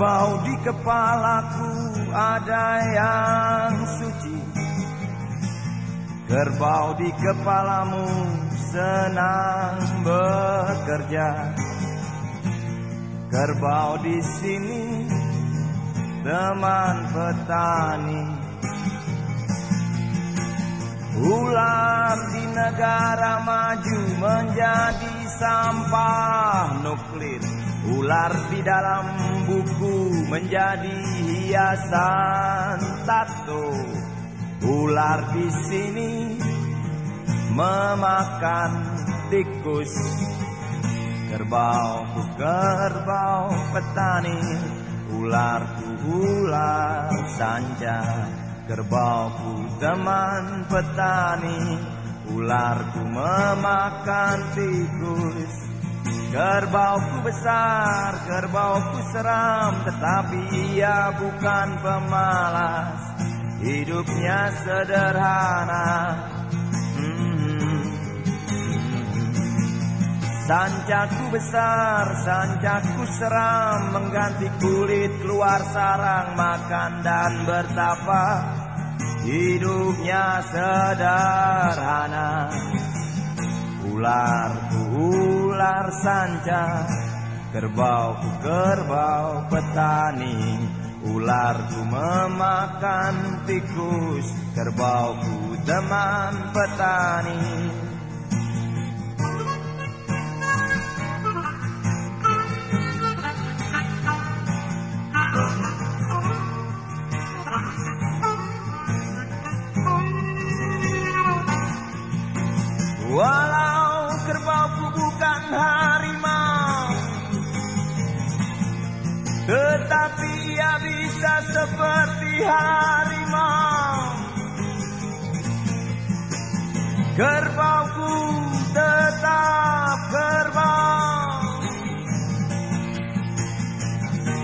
Kerbau di kepalaku ada yang suci. Kerbau di kepalamu senang bekerja. Kerbau di sini teman petani. Ular di negara maju menjadi sampah nuklir Ular di dalam buku menjadi hiasan tato. Ular di sini memakan tikus. Kerbau kerbau petani, ular ku ular sanja. Kerbau ku teman petani, ular ku memakan tikus. Kerbauku besar, kerbauku seram, tetapi ia bukan pemalas. Hidupnya sederhana. Hmm. Sancaku besar, sancaku seram, mengganti kulit keluar sarang, makan dan bertapa. Hidupnya sederhana. Ular ular sanca Kerbau ku kerbau petani. Ular ku memakan tikus Kerbau ku teman petani seperti harimau Kerbauku tetap kerbau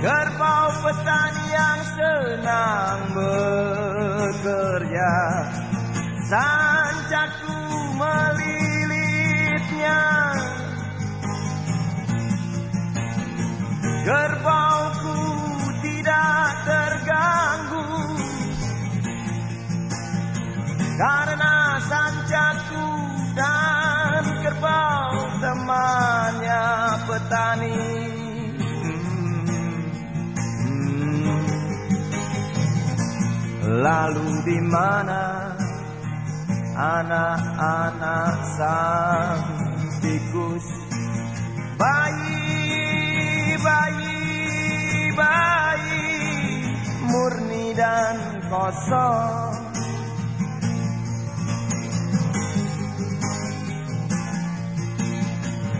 Kerbau petani yang senang bekerja Sancaku melilitnya. Kerbauku Lalu di mana anak-anak sang tikus bayi bayi bayi murni dan kosong.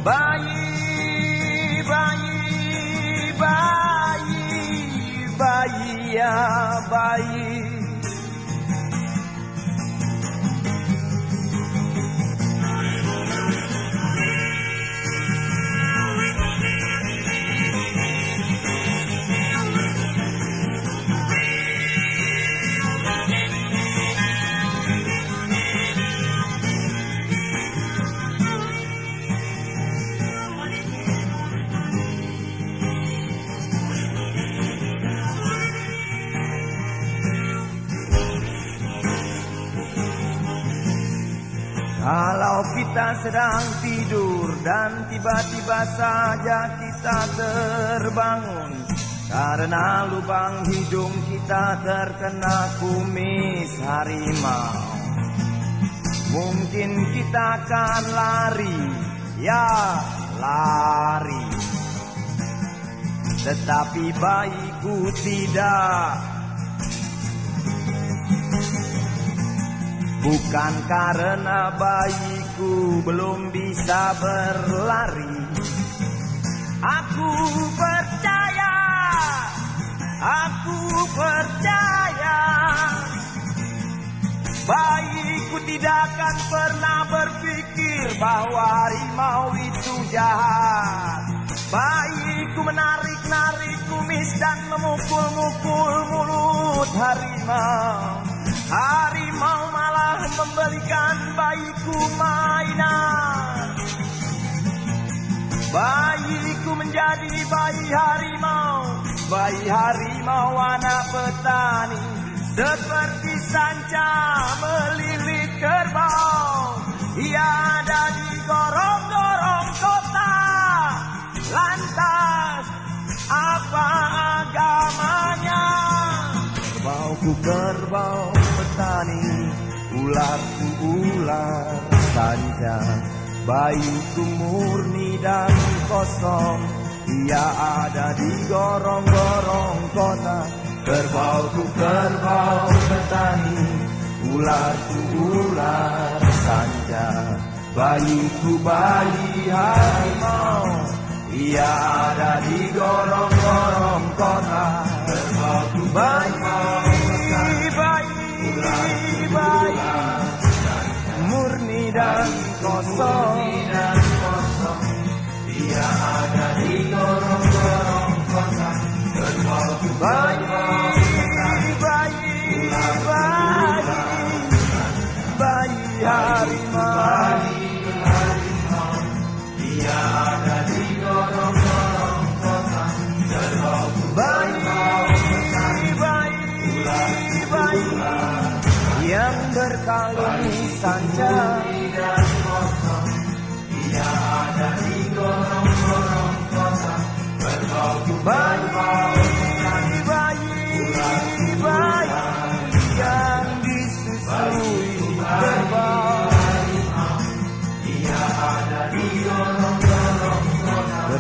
Bayi bayi bayi bayi ya bayi Kalau kita sedang tidur dan tiba-tiba saja kita terbangun Karena lubang hidung kita terkena kumis harimau. Mungkin kita akan lari, ya lari. Tetapi bayiku tidak Bukan karena bayiku belum bisa berlari. Aku percaya Aku percaya Bayiku tidak akan pernah berpikir bahwa harimau itu jahat. Bayiku menarik-narik kumis dan memukul-mukul mulut harimau. Harimau malah memberikan bayiku mainan. Bayiku menjadi bayi harimau. Bayi harimau anak petani. Seperti sanca melilit kerbau. Ia ada di gorong-gorong kota. Lantas apa agamanya? Kerbauku kerbau ularku ular sanca bayiku murni dan kosong. Ia ada di gorong-gorong kota Kerbau ku kerbau petani. Ular ku ular sanja Bayiku bayi harimau. Ia ada di gorong-gorong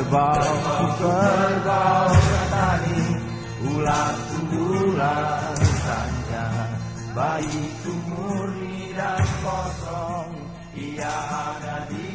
kerbau kerbau tani ulat ulat saja bayi itu dan kosong ia ada di